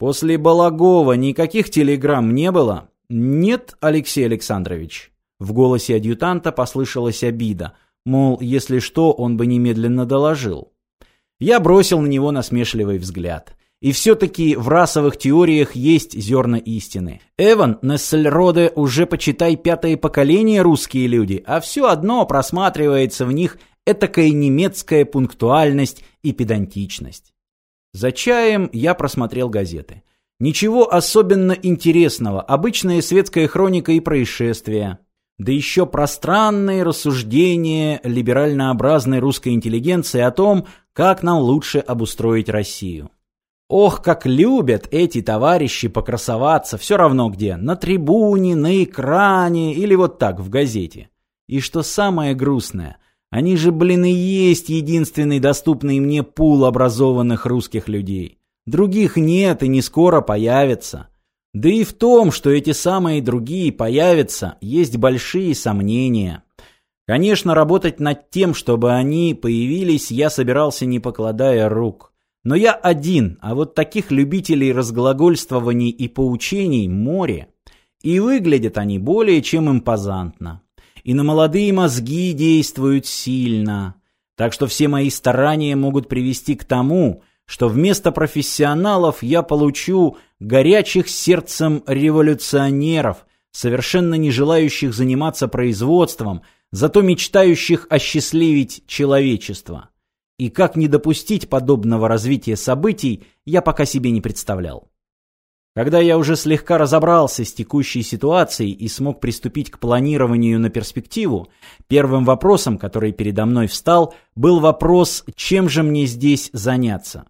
После Балагова никаких телеграмм не было? Нет, Алексей Александрович. В голосе адъютанта послышалась обида. Мол, если что, он бы немедленно доложил. Я бросил на него насмешливый взгляд. И все-таки в расовых теориях есть зерна истины. Эван, Нессельроде уже, почитай, пятое поколение русские люди, а все одно просматривается в них этакая немецкая пунктуальность и педантичность. За чаем я просмотрел газеты. Ничего особенно интересного, обычная светская хроника и происшествия. Да еще пространные рассуждения либеральнообразной русской интеллигенции о том, как нам лучше обустроить Россию. Ох, как любят эти товарищи покрасоваться, все равно где, на трибуне, на экране или вот так в газете. И что самое грустное, они же, блин, и есть единственный доступный мне пул образованных русских людей. Других нет и не скоро появятся. Да и в том, что эти самые другие появятся, есть большие сомнения. Конечно, работать над тем, чтобы они появились, я собирался не покладая рук. Но я один, а вот таких любителей разглагольствований и поучений море. И выглядят они более чем импозантно. И на молодые мозги действуют сильно. Так что все мои старания могут привести к тому, что вместо профессионалов я получу горячих сердцем революционеров, совершенно не желающих заниматься производством, зато мечтающих осчастливить человечество. И как не допустить подобного развития событий, я пока себе не представлял. Когда я уже слегка разобрался с текущей ситуацией и смог приступить к планированию на перспективу, первым вопросом, который передо мной встал, был вопрос, чем же мне здесь заняться.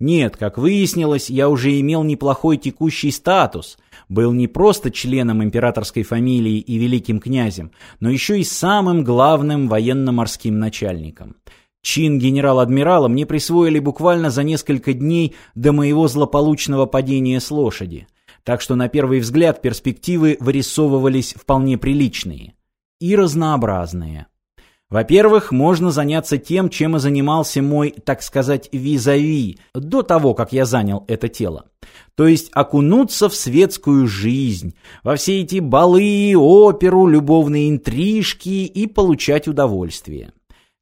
Нет, как выяснилось, я уже имел неплохой текущий статус, был не просто членом императорской фамилии и великим князем, но еще и самым главным военно-морским начальником – Чин генерал-адмирала мне присвоили буквально за несколько дней до моего злополучного падения с лошади. Так что на первый взгляд перспективы вырисовывались вполне приличные. И разнообразные. Во-первых, можно заняться тем, чем и занимался мой, так сказать, визави, до того, как я занял это тело. То есть окунуться в светскую жизнь, во все эти балы, оперу, любовные интрижки и получать удовольствие.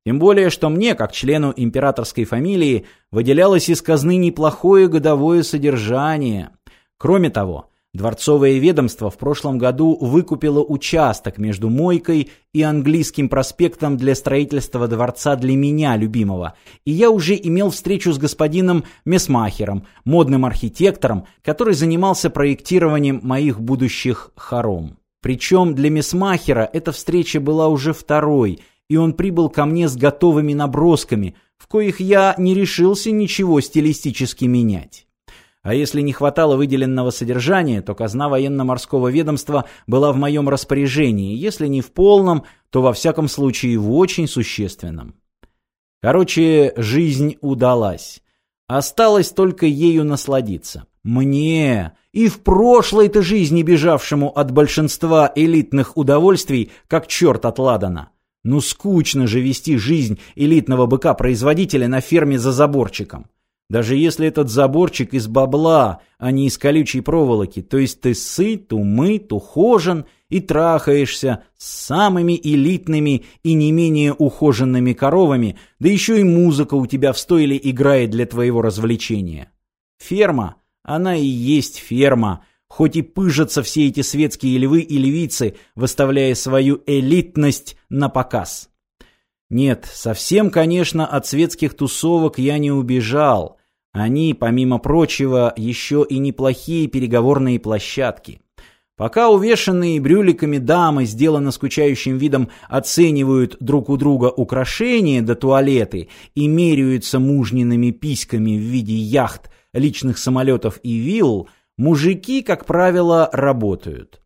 Тем более, что мне, как члену императорской фамилии, выделялось из казны неплохое годовое содержание. Кроме того, дворцовое ведомство в прошлом году выкупило участок между Мойкой и Английским проспектом для строительства дворца для меня, любимого, и я уже имел встречу с господином Месмахером, модным архитектором, который занимался проектированием моих будущих хором. Причем для Месмахера эта встреча была уже второй – и он прибыл ко мне с готовыми набросками, в коих я не решился ничего стилистически менять. А если не хватало выделенного содержания, то казна военно-морского ведомства была в моем распоряжении, если не в полном, то во всяком случае в очень существенном. Короче, жизнь удалась. Осталось только ею насладиться. Мне и в прошлой-то жизни бежавшему от большинства элитных удовольствий, как черт от ладана. Ну скучно же вести жизнь элитного быка-производителя на ферме за заборчиком. Даже если этот заборчик из бабла, а не из колючей проволоки, то есть ты сыт, умыт, ухожен и трахаешься с самыми элитными и не менее ухоженными коровами, да еще и музыка у тебя в стойле играет для твоего развлечения. Ферма, она и есть ферма, хоть и пыжатся все эти светские львы и львицы, выставляя свою элитность на показ. Нет, совсем, конечно, от светских тусовок я не убежал. Они, помимо прочего, еще и неплохие переговорные площадки. Пока увешанные брюликами дамы, сделано скучающим видом, оценивают друг у друга украшения до туалеты и меряются мужниными письками в виде яхт, личных самолетов и вилл, Мужики, как правило, работают.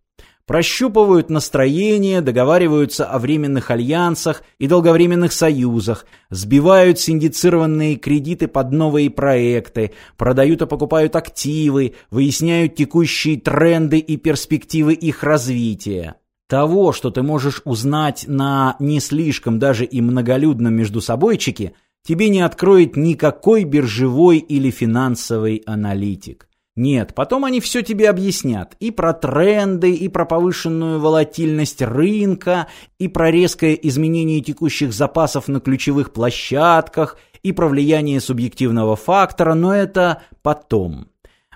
Прощупывают настроение, договариваются о временных альянсах и долговременных союзах, сбивают синдицированные кредиты под новые проекты, продают и покупают активы, выясняют текущие тренды и перспективы их развития. Того, что ты можешь узнать на не слишком даже и многолюдном междусобойчике, тебе не откроет никакой биржевой или финансовый аналитик. Нет, потом они все тебе объяснят. И про тренды, и про повышенную волатильность рынка, и про резкое изменение текущих запасов на ключевых площадках, и про влияние субъективного фактора, но это потом.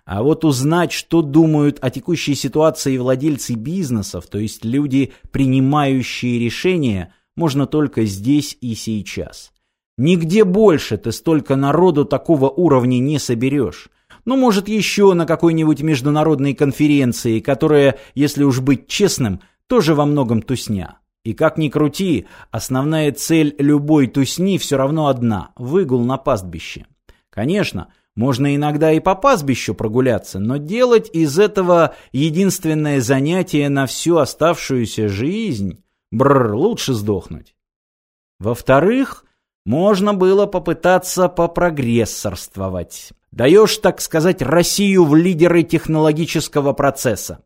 А вот узнать, что думают о текущей ситуации владельцы бизнесов, то есть люди, принимающие решения, можно только здесь и сейчас. Нигде больше ты столько народу такого уровня не соберешь. Ну, может, еще на какой-нибудь международной конференции, которая, если уж быть честным, тоже во многом тусня. И как ни крути, основная цель любой тусни все равно одна – выгул на пастбище. Конечно, можно иногда и по пастбищу прогуляться, но делать из этого единственное занятие на всю оставшуюся жизнь – бррр, лучше сдохнуть. Во-вторых, можно было попытаться попрогрессорствовать. Даешь, так сказать, Россию в лидеры технологического процесса.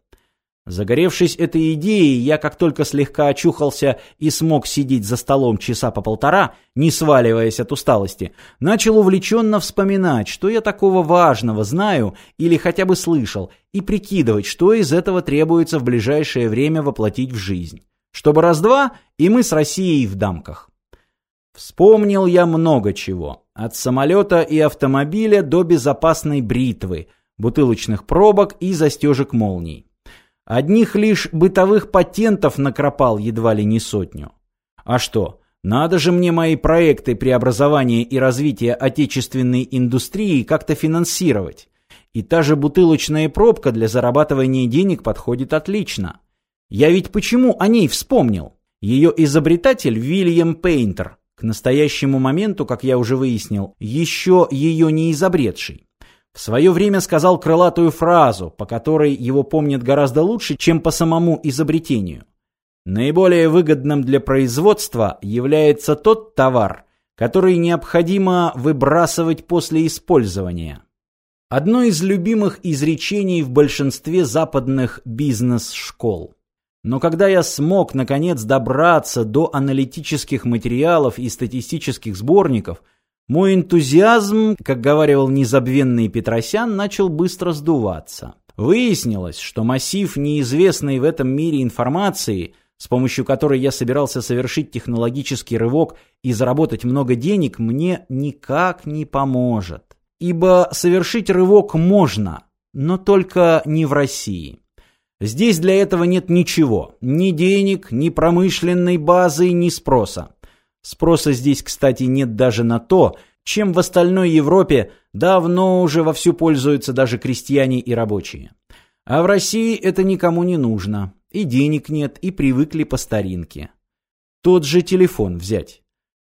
Загоревшись этой идеей, я как только слегка очухался и смог сидеть за столом часа по полтора, не сваливаясь от усталости, начал увлеченно вспоминать, что я такого важного знаю или хотя бы слышал, и прикидывать, что из этого требуется в ближайшее время воплотить в жизнь. Чтобы раз-два, и мы с Россией в дамках. Вспомнил я много чего. От самолета и автомобиля до безопасной бритвы, бутылочных пробок и застежек молний. Одних лишь бытовых патентов накропал едва ли не сотню. А что, надо же мне мои проекты преобразования и развития отечественной индустрии как-то финансировать. И та же бутылочная пробка для зарабатывания денег подходит отлично. Я ведь почему о ней вспомнил? Ее изобретатель Вильям Пейнтер – к настоящему моменту, как я уже выяснил, еще ее не изобретший. В свое время сказал крылатую фразу, по которой его помнят гораздо лучше, чем по самому изобретению. Наиболее выгодным для производства является тот товар, который необходимо выбрасывать после использования. Одно из любимых изречений в большинстве западных бизнес-школ. Но когда я смог, наконец, добраться до аналитических материалов и статистических сборников, мой энтузиазм, как говаривал незабвенный Петросян, начал быстро сдуваться. Выяснилось, что массив неизвестной в этом мире информации, с помощью которой я собирался совершить технологический рывок и заработать много денег, мне никак не поможет. Ибо совершить рывок можно, но только не в России. Здесь для этого нет ничего. Ни денег, ни промышленной базы, ни спроса. Спроса здесь, кстати, нет даже на то, чем в остальной Европе давно уже вовсю пользуются даже крестьяне и рабочие. А в России это никому не нужно. И денег нет, и привыкли по старинке. Тот же телефон взять.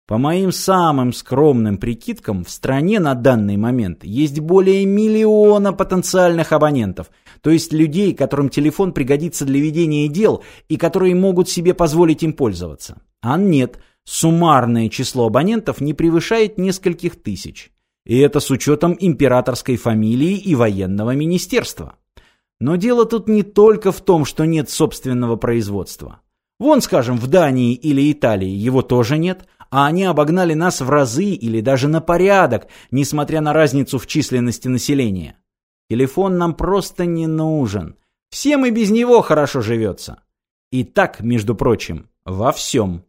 По моим самым скромным прикидкам, в стране на данный момент есть более миллиона потенциальных абонентов, то есть людей, которым телефон пригодится для ведения дел и которые могут себе позволить им пользоваться. А нет, суммарное число абонентов не превышает нескольких тысяч. И это с учетом императорской фамилии и военного министерства. Но дело тут не только в том, что нет собственного производства. Вон, скажем, в Дании или Италии его тоже нет – а они обогнали нас в разы или даже на порядок, несмотря на разницу в численности населения. Телефон нам просто не нужен. Всем и без него хорошо живется. И так, между прочим, во всем.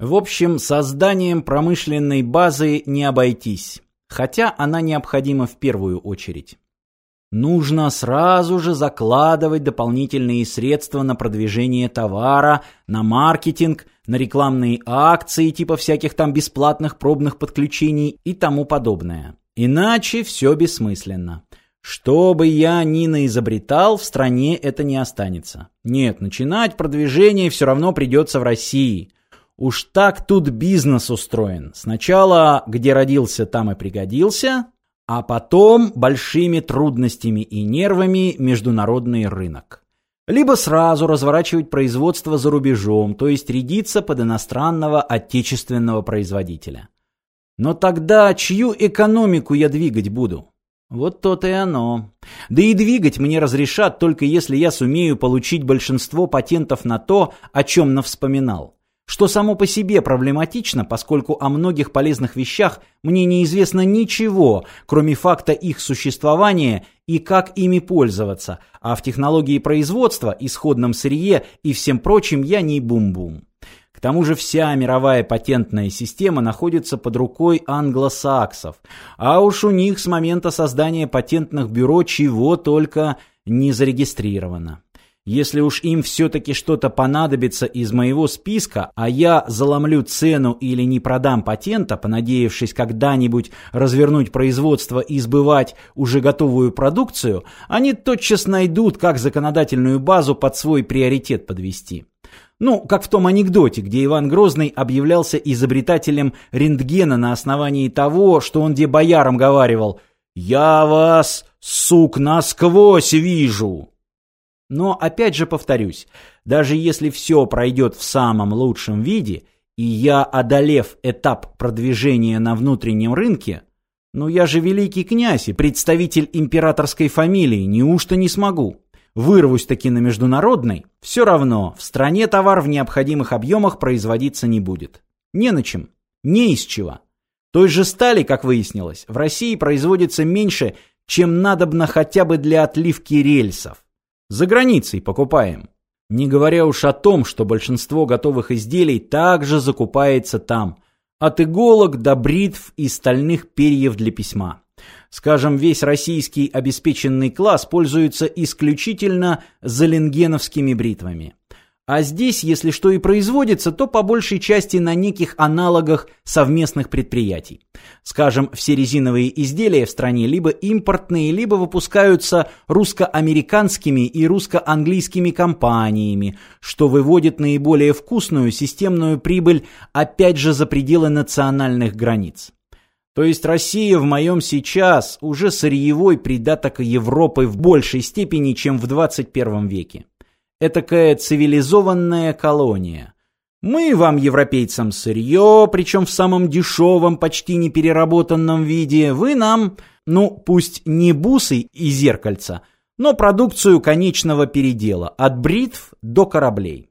В общем, созданием промышленной базы не обойтись, хотя она необходима в первую очередь. Нужно сразу же закладывать дополнительные средства на продвижение товара, на маркетинг, на рекламные акции типа всяких там бесплатных пробных подключений и тому подобное. Иначе все бессмысленно. Что бы я ни наизобретал, в стране это не останется. Нет, начинать продвижение все равно придется в России. Уж так тут бизнес устроен. Сначала, где родился, там и пригодился, а потом большими трудностями и нервами международный рынок. Либо сразу разворачивать производство за рубежом, то есть рядиться под иностранного отечественного производителя. Но тогда чью экономику я двигать буду? Вот то-то и оно. Да и двигать мне разрешат только если я сумею получить большинство патентов на то, о чем навспоминал. Что само по себе проблематично, поскольку о многих полезных вещах мне неизвестно ничего, кроме факта их существования и как ими пользоваться, а в технологии производства, исходном сырье и всем прочем я не бум-бум. К тому же вся мировая патентная система находится под рукой англосаксов, а уж у них с момента создания патентных бюро чего только не зарегистрировано. Если уж им все-таки что-то понадобится из моего списка, а я заломлю цену или не продам патента, понадеявшись когда-нибудь развернуть производство и сбывать уже готовую продукцию, они тотчас найдут, как законодательную базу под свой приоритет подвести. Ну, как в том анекдоте, где Иван Грозный объявлялся изобретателем рентгена на основании того, что он где боярам говаривал «Я вас, сук, насквозь вижу». Но опять же повторюсь, даже если все пройдет в самом лучшем виде, и я, одолев этап продвижения на внутреннем рынке, ну я же великий князь и представитель императорской фамилии, неужто не смогу? Вырвусь таки на международной, все равно в стране товар в необходимых объемах производиться не будет. Не на чем, не из чего. Той же стали, как выяснилось, в России производится меньше, чем надобно хотя бы для отливки рельсов. За границей покупаем. Не говоря уж о том, что большинство готовых изделий также закупается там. От иголок до бритв и стальных перьев для письма. Скажем, весь российский обеспеченный класс пользуется исключительно заленгеновскими бритвами. А здесь, если что и производится, то по большей части на неких аналогах совместных предприятий. Скажем, все резиновые изделия в стране либо импортные, либо выпускаются русско-американскими и русско-английскими компаниями, что выводит наиболее вкусную системную прибыль опять же за пределы национальных границ. То есть Россия в моем сейчас уже сырьевой придаток Европы в большей степени, чем в 21 веке этакая цивилизованная колония. Мы вам, европейцам, сырье, причем в самом дешевом, почти не переработанном виде. Вы нам, ну, пусть не бусы и зеркальца, но продукцию конечного передела, от бритв до кораблей.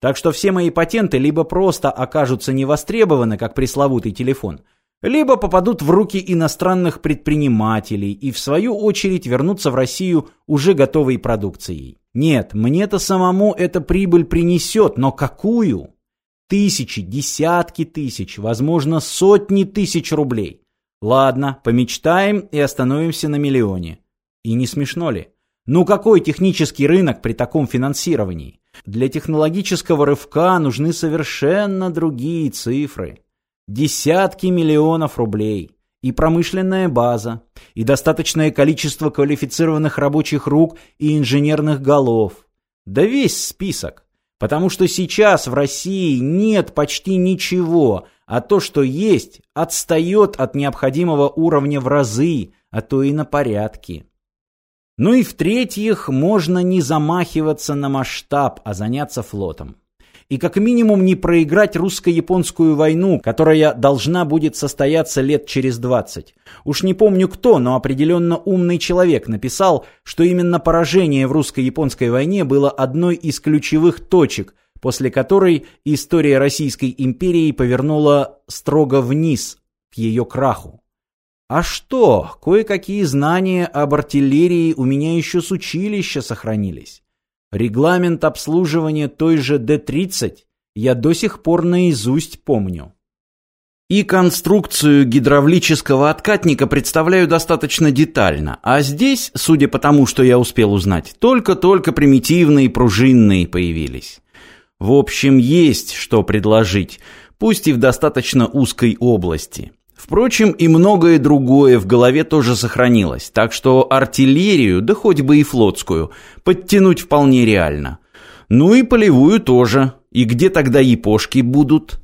Так что все мои патенты либо просто окажутся невостребованы, как пресловутый телефон, либо попадут в руки иностранных предпринимателей и в свою очередь вернутся в Россию уже готовой продукцией. Нет, мне-то самому эта прибыль принесет, но какую? Тысячи, десятки тысяч, возможно, сотни тысяч рублей. Ладно, помечтаем и остановимся на миллионе. И не смешно ли? Ну какой технический рынок при таком финансировании? Для технологического рывка нужны совершенно другие цифры. Десятки миллионов рублей и промышленная база, и достаточное количество квалифицированных рабочих рук и инженерных голов. Да весь список. Потому что сейчас в России нет почти ничего, а то, что есть, отстает от необходимого уровня в разы, а то и на порядки. Ну и в-третьих, можно не замахиваться на масштаб, а заняться флотом и как минимум не проиграть русско-японскую войну, которая должна будет состояться лет через 20. Уж не помню кто, но определенно умный человек написал, что именно поражение в русско-японской войне было одной из ключевых точек, после которой история Российской империи повернула строго вниз, к ее краху. А что, кое-какие знания об артиллерии у меня еще с училища сохранились. Регламент обслуживания той же Д-30 я до сих пор наизусть помню. И конструкцию гидравлического откатника представляю достаточно детально, а здесь, судя по тому, что я успел узнать, только-только примитивные пружинные появились. В общем, есть что предложить, пусть и в достаточно узкой области. Впрочем, и многое другое в голове тоже сохранилось, так что артиллерию, да хоть бы и флотскую, подтянуть вполне реально. Ну и полевую тоже. И где тогда япошки будут?